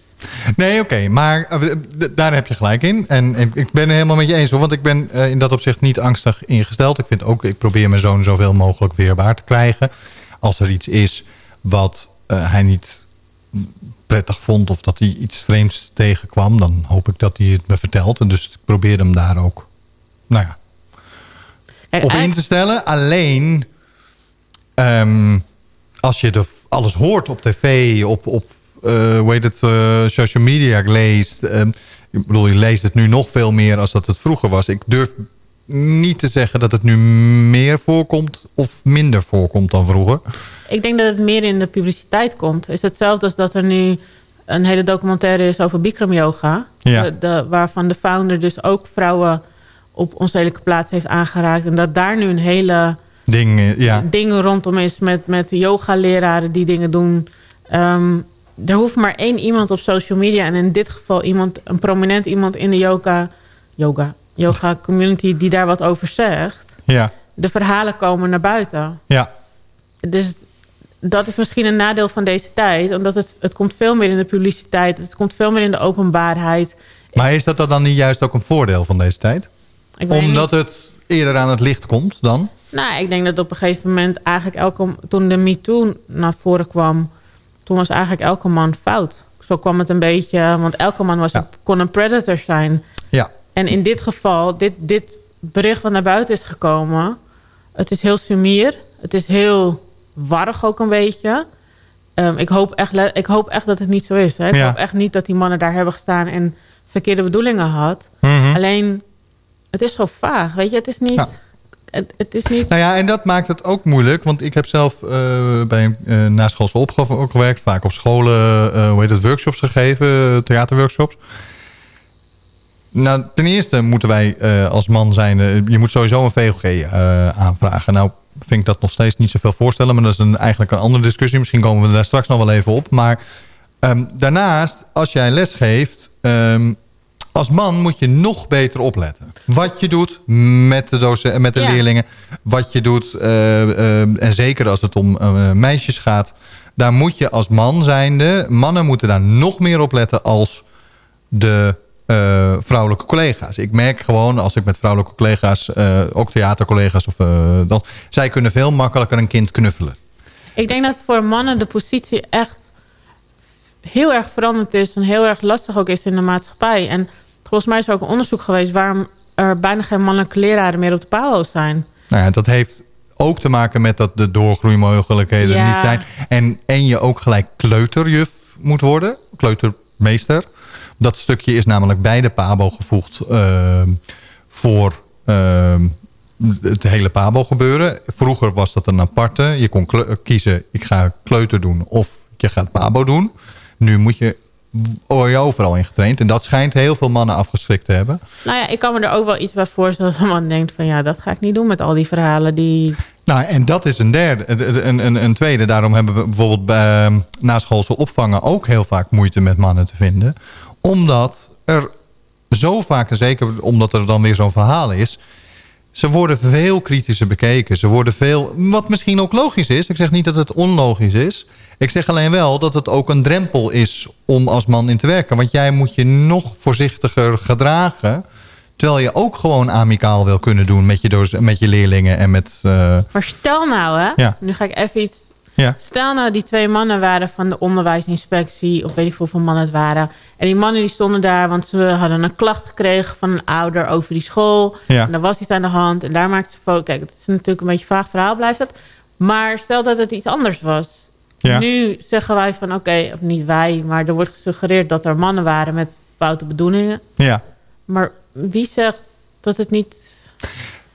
E: Nee, oké, maar eh, daar heb je gelijk in. En ik- ik ben het helemaal met je eens, hoor, want ik ben eh, in dat opzicht niet angstig ingesteld. Ik vind ook, ik probeer mijn zoon zoveel mogelijk weerbaar te krijgen. Als er iets is wat eh, hij niet prettig vond of dat hij iets vreemds tegenkwam, dan hoop ik dat hij het me vertelt. En dus ik probeer hem daar ook, nou ja, op in te stellen. Alleen, ehm, als je de, alles hoort op tv, op, op hoe heet het, eh, social media leest. ehm, ik bedoel, je leest het nu nog veel meer als dat het vroeger was. Ik durf niet te zeggen dat het nu meer voorkomt of minder voorkomt dan vroeger.
I: Ik denk dat het meer in de publiciteit komt. Het is hetzelfde als dat er nu een hele documentaire is over Bikram yoga.
E: Ja.
I: De, de- waarvan de founder dus ook vrouwen op onzedelijke plaats heeft aangeraakt. En dat daar nu een hele
E: Ding, eh, ja.
I: ding rondom is met, met yoga-leraren die dingen doen. Ehm, er hoeft maar één iemand op social media... en in dit geval iemand, een prominent iemand in de yoga, yoga, yoga community... die daar wat over zegt.
E: Ja,
I: De verhalen komen naar buiten.
E: ja.
I: Dus dat is misschien een nadeel van deze tijd. Omdat het, het komt veel meer in de publiciteit. Het komt veel meer in de openbaarheid.
E: Maar is dat dan niet juist ook een voordeel van deze tijd?
I: Ik
E: Omdat het eerder aan het licht komt dan?
I: Nou, ik denk dat op een gegeven moment eigenlijk elke... Toen de MeToo naar voren kwam... Toen was eigenlijk elke man fout. Zo kwam het een beetje... Want elke man was, kon een predator zijn.
E: Ja.
I: En in dit geval, dit, dit bericht wat naar buiten is gekomen... Het is heel sumier. Het is heel warrig ook een beetje. Ehm, ik, hoop echt, ik hoop echt dat het niet zo is. Hè? Ik
E: Ja.
I: hoop echt niet dat die mannen daar hebben gestaan... en verkeerde bedoelingen had.
E: Mhm.
I: Alleen, het is zo vaag. Weet je, het is niet...
E: Ja.
I: Het, is niet...
E: Nou ja, en dat maakt het ook moeilijk. Want ik heb zelf eh, bij uh, naschoolse opgave ook gewerkt. Vaak op scholen, eh, hoe heet het, workshops gegeven. theaterworkshops. Nou, ten eerste moeten wij als man zijn... je moet sowieso een VOG aanvragen. Nou vind ik dat nog steeds niet zoveel voorstellen. Maar dat is een, eigenlijk een andere discussie. Misschien komen we daar straks nog wel even op. Maar ehm, daarnaast, als jij les geeft... ehm, als man moet je nog beter opletten. Wat je doet met de, met de
I: Ja.
E: leerlingen. Wat je doet. eh, eh, en zeker als het om eh, meisjes gaat. Daar moet je als man zijnde... Mannen moeten daar nog meer op letten als de vrouwelijke collega's. Ik merk gewoon als ik met vrouwelijke collega's... ook theatercollega's... Of, dan, zij kunnen veel makkelijker een kind knuffelen.
I: Ik denk dat voor mannen de positie echt heel erg veranderd is... en heel erg lastig ook is in de maatschappij. En volgens mij is er ook een onderzoek geweest... waarom er bijna geen mannelijke leraren meer op de PAO's zijn.
E: Nou ja, dat heeft ook te maken met dat de doorgroeimogelijkheden
I: Ja.
E: niet zijn. En, en je ook gelijk kleuterjuf moet worden. Kleutermeester. Dat stukje is namelijk bij de PABO gevoegd uh, voor uh, het hele PABO gebeuren. Vroeger was dat een aparte. Je kon kiezen, ik ga kleuter doen of je gaat PABO doen. Nu moet je je overal in getraind. En dat schijnt heel veel mannen afgeschrikt te hebben.
I: Nou ja, ik kan me er ook wel iets bij voorstellen... dat een man denkt van ja, dat ga ik niet doen met al die verhalen die...
E: Nou, en dat is een derde. Een, een, een tweede. Daarom hebben we bijvoorbeeld bij uh, naschoolse opvangen... ook heel vaak moeite met mannen te vinden. Omdat er zo vaak, en zeker omdat er dan weer zo'n verhaal is... ze worden veel kritischer bekeken. Ze worden veel... Wat misschien ook logisch is. Ik zeg niet dat het onlogisch is. Ik zeg alleen wel dat het ook een drempel is om als man in te werken. Want jij moet je nog voorzichtiger gedragen... Terwijl je ook gewoon amicaal wil kunnen doen met je, met je leerlingen en met... Uh...
I: Maar stel nou, hè.
E: Ja.
I: Nu ga ik even iets...
E: Ja.
I: Stel nou, die twee mannen waren van de onderwijsinspectie... of weet ik veel hoeveel mannen het waren. En die mannen die stonden daar... want ze hadden een klacht gekregen van een ouder over die school.
E: Ja.
I: En daar was iets aan de hand. En daar maakten ze foto. Kijk, het is natuurlijk een beetje een vaag verhaal, blijft het. Maar stel dat het iets anders was.
E: Ja.
I: Nu zeggen wij van, oké, okay, of niet wij... maar er wordt gesuggereerd dat er mannen waren met foute bedoelingen.
E: Ja.
I: Maar wie zegt dat het niet...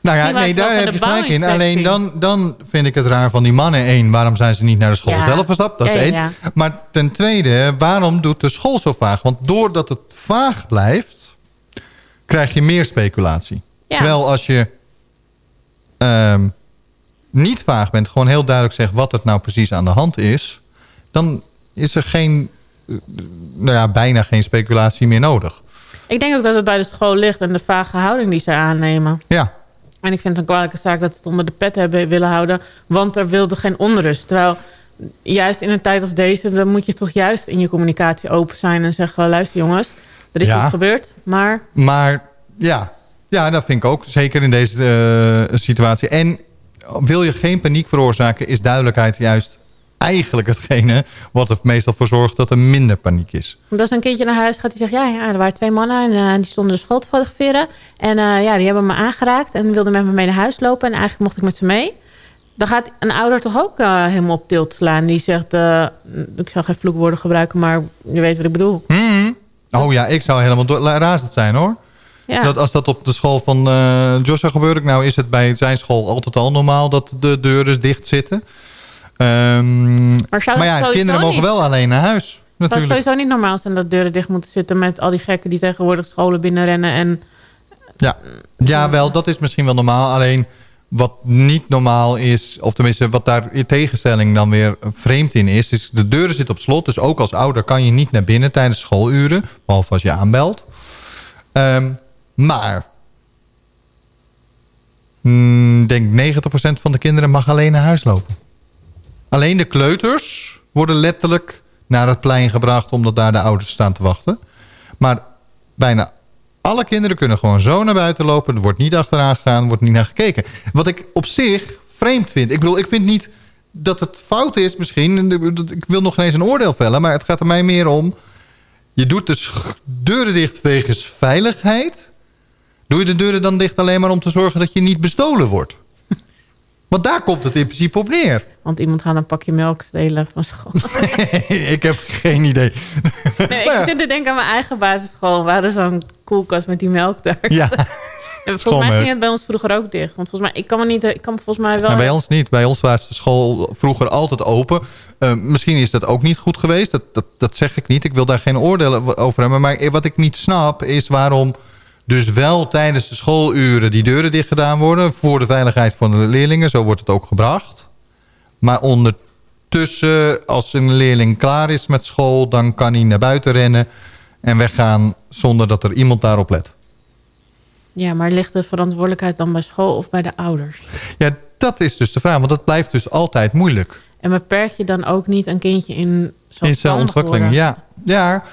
E: Nou ja, nee, daar heb je gelijk in. Alleen dan, dan vind ik het raar van die mannen. één, waarom zijn ze niet naar de school
I: ja.
E: zelf gestapt? Dat is
I: ja,
E: één.
I: Ja.
E: Maar ten tweede, waarom doet de school zo vaag? Want doordat het vaag blijft, krijg je meer speculatie. Terwijl als je um, niet vaag bent, gewoon heel duidelijk zegt wat het nou precies aan de hand is... dan is er geen, nou ja, bijna geen speculatie meer nodig.
I: Ik denk ook dat het bij de school ligt en de vage houding die ze aannemen.
E: Ja.
I: En ik vind het een kwalijke zaak dat ze het onder de pet hebben willen houden. Want er wilde geen onrust. Terwijl juist in een tijd als deze... dan moet je toch juist in je communicatie open zijn en zeggen... luister jongens, er is
E: Ja.
I: iets gebeurd, maar...
E: Maar ja, ja, dat vind ik ook. Zeker in deze eh, situatie. En wil je geen paniek veroorzaken... is duidelijkheid juist eigenlijk hetgene... wat er meestal voor zorgt dat er minder paniek is.
I: Als een kindje naar huis gaat, die zegt... ja, ja er waren twee mannen en eh, die stonden de school te fotograferen. En eh, ja, die hebben me aangeraakt en wilden met me mee naar huis lopen. En eigenlijk mocht ik met ze mee. Dan gaat een ouder toch ook eh, helemaal op tilt slaan. Die zegt, ik zal geen vloekwoorden gebruiken... maar je weet wat ik bedoel.
E: Oh ja, ik zou helemaal razend zijn hoor.
I: Ja.
E: Dat als dat op de school van eh Joshua gebeurt... nou is het bij zijn school altijd al normaal dat de deuren dicht zitten. Ehm,
I: Maar zou
E: ja, kinderen mogen
I: niet?
E: wel alleen naar huis.
I: Zou het
E: Natuurlijk.
I: sowieso niet normaal zijn dat deuren dicht moeten zitten... met al die gekken die tegenwoordig scholen binnenrennen en...
E: Ja. ja, wel, dat is misschien wel normaal. Alleen wat niet normaal is, of tenminste wat daar in tegenstelling dan weer vreemd in is... is de deuren zitten op slot, dus ook als ouder kan je niet naar binnen tijdens schooluren. Behalve als je aanbelt. Ehm, maar, mm, ik denk 90% van de kinderen mag alleen naar huis lopen. Alleen de kleuters worden letterlijk naar het plein gebracht... omdat daar de ouders staan te wachten. Maar bijna alle kinderen kunnen gewoon zo naar buiten lopen. Er wordt niet achteraan gegaan, er wordt niet naar gekeken. Wat ik op zich vreemd vind. Ik bedoel, ik vind niet dat het fout is misschien. Ik wil nog geen eens een oordeel vellen. Maar het gaat er mij meer om... Je doet de sch- deuren dicht wegens veiligheid. Doe je de deuren dan dicht alleen maar om te zorgen dat je niet bestolen wordt? Want daar komt het in principe op neer.
I: Want iemand gaat een pakje melk stelen van school. (laughs)
E: ik heb geen idee.
I: Nee, ik zit te denken aan mijn eigen basisschool. We hadden zo'n koelkast met die melk daar.
E: Ja. (laughs)
I: En volgens mij ging het bij ons vroeger ook dicht. Want volgens mij, ik kan me niet, ik kan me volgens mij wel...
E: Maar bij ons niet. Bij ons was de school vroeger altijd open. Eh, misschien is dat ook niet goed geweest. Dat, dat, dat zeg ik niet. Ik wil daar geen oordelen over hebben. Maar wat ik niet snap is waarom dus wel tijdens de schooluren die deuren dicht gedaan worden. Voor de veiligheid van de leerlingen. Zo wordt het ook gebracht. Maar ondertussen, als een leerling klaar is met school... dan kan hij naar buiten rennen en weggaan zonder dat er iemand daarop let.
I: Ja, maar ligt de verantwoordelijkheid dan bij school of bij de ouders?
E: Ja, dat is dus de vraag. Want dat blijft dus altijd moeilijk.
I: En beperk je dan ook niet een kindje in
E: In zijn
I: zelfstandig
E: ontwikkeling, ja. Ja,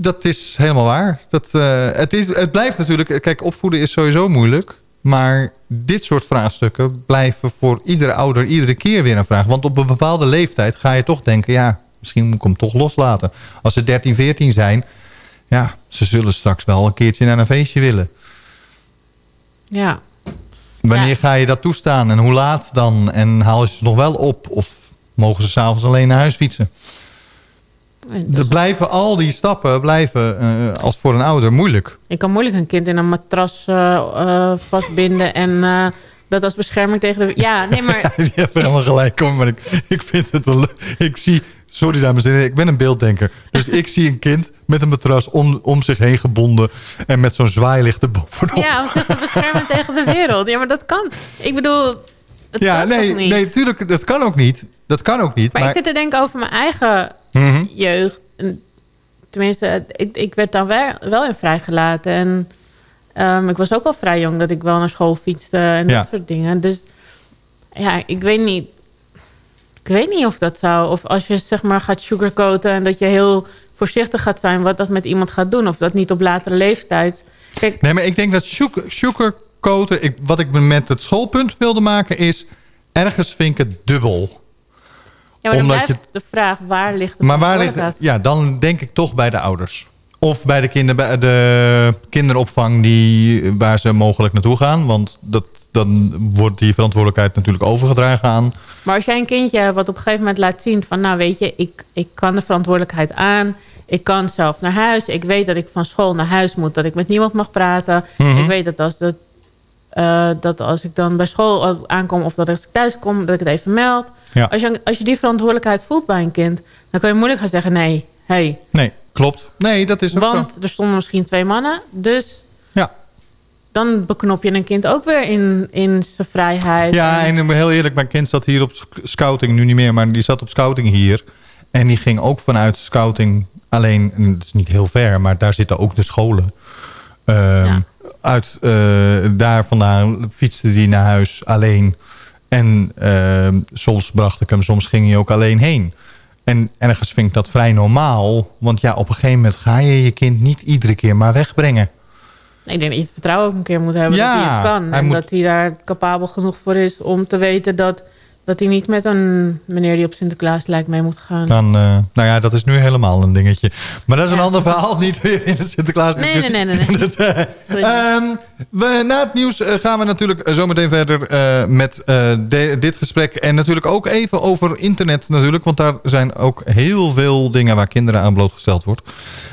E: dat is helemaal waar. Dat, eh, het, is, het blijft natuurlijk... Kijk, opvoeden is sowieso moeilijk. Maar dit soort vraagstukken blijven voor iedere ouder iedere keer weer een vraag. Want op een bepaalde leeftijd ga je toch denken... ja, misschien moet ik hem toch loslaten. Als ze 13, 14 zijn... ja, ze zullen straks wel een keertje naar een feestje willen.
I: Ja.
E: Wanneer ga je dat toestaan en hoe laat dan? En haal je ze nog wel op? Of mogen ze s'avonds alleen naar huis fietsen? Er blijven al die stappen blijven eh, als voor een ouder moeilijk.
I: Je kan moeilijk een kind in een matras eh, eh, vastbinden en dat als bescherming tegen de... Ja, nee, maar... (laughs)
E: Je hebt helemaal gelijk. Kom, maar ik, ik vind het leuk. Ik zie... Sorry dames en heren, ik ben een beelddenker. Dus ik zie een kind met een matras om, om zich heen gebonden... en met zo'n zwaailicht erbovenop.
I: Ja, om zich te beschermen (laughs) tegen de wereld. Ja, maar dat kan. Ik bedoel, het
E: Ja, nee, nee, natuurlijk, dat kan ook niet. Dat kan ook niet.
I: Maar,
E: Maar,
I: ik zit te denken over mijn eigen
E: Mhm.
I: jeugd. En tenminste, ik, ik werd dan wel, wel in vrijgelaten. En ehm, ik was ook al vrij jong dat ik wel naar school fietste en
E: Ja.
I: dat soort dingen. Dus ja, ik weet niet. Ik weet niet of dat zou... Of als je zeg maar gaat sugarcoaten en dat je heel voorzichtig gaat zijn... wat dat met iemand gaat doen. Of dat niet op latere leeftijd. Kijk,
E: Nee, maar ik denk dat sugar- sugarcoaten... Ik, wat ik met het schoolpunt wilde maken is... ergens vind ik het dubbel.
I: Ja, maar dan
E: Omdat
I: blijft de vraag, waar ligt de
E: Maar waar ligt? Ja, dan denk ik toch bij de ouders. Of bij de, kinder, bij de kinderopvang die, waar ze mogelijk naartoe gaan. Want dat, dan wordt die verantwoordelijkheid natuurlijk overgedragen aan...
I: Maar als jij een kindje hebt wat op een gegeven moment laat zien van... nou weet je, ik, ik kan de verantwoordelijkheid aan. Ik kan zelf naar huis. Ik weet dat ik van school naar huis moet. Dat ik met niemand mag praten.
E: Mhm.
I: Ik weet dat als, dat, eh, dat als ik dan bij school aankom... of dat als ik thuis kom, dat ik het even meld.
E: Ja.
I: Als, je, als je die verantwoordelijkheid voelt bij een kind... dan kan je moeilijk gaan zeggen nee, hey.
E: Nee, klopt. Nee, dat is ook
I: Want
E: zo.
I: er stonden misschien twee mannen. Dus
E: Ja.
I: dan beknop je een kind ook weer in, in zijn vrijheid.
E: Ja, en heel eerlijk, mijn kind zat hier op sc- scouting, nu niet meer, maar die zat op scouting hier. En die ging ook vanuit scouting alleen, en dat is niet heel ver, maar daar zitten ook de scholen. Ehm, Uit eh, daar vandaan fietste die naar huis alleen.
R: En eh, soms bracht ik hem, soms ging hij ook alleen heen. En ergens vind ik dat vrij normaal. Want ja, op een gegeven moment ga je je kind niet iedere keer maar wegbrengen.
I: Ik denk dat je het vertrouwen ook een keer moet hebben
R: Ja,
I: dat hij het kan.
R: hij
I: en
R: moet-
I: dat hij daar capabel genoeg voor is om te weten dat, dat hij niet met een meneer die op Sinterklaas lijkt mee moet gaan.
R: Dan, eh, nou ja, dat is nu helemaal een dingetje. Maar dat is een ander verhaal, niet weer in de Sinterklaas
I: Nee, nee, nee, nee. nee. (laughs)
R: Dat, eh, ehm, we, na het nieuws eh, gaan we natuurlijk zometeen verder met de- dit gesprek. En natuurlijk ook even over internet natuurlijk. Want daar zijn ook heel veel dingen waar kinderen aan blootgesteld wordt.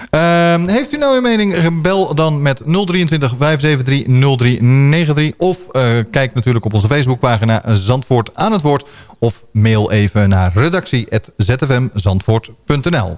R: Ehm, heeft u nou een mening? Bel dan met 023 573 0393. Of eh, kijk natuurlijk op onze Facebookpagina Zandvoort aan het woord. Of mail even naar redactie.zfmzandvoort.nl